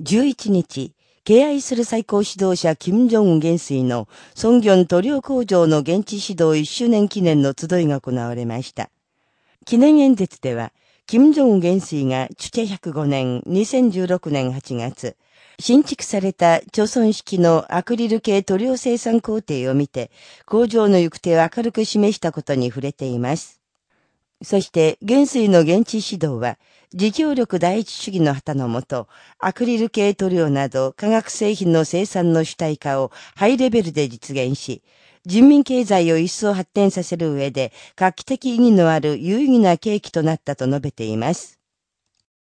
11日、敬愛する最高指導者金正恩元帥の孫元塗料工場の現地指導1周年記念の集いが行われました。記念演説では、金正恩元帥が、チュチェ105年、2016年8月、新築された貯村式のアクリル系塗料生産工程を見て、工場の行く手を明るく示したことに触れています。そして、元帥の現地指導は、自給力第一主義の旗のもと、アクリル系塗料など化学製品の生産の主体化をハイレベルで実現し、人民経済を一層発展させる上で、画期的意義のある有意義な契機となったと述べています。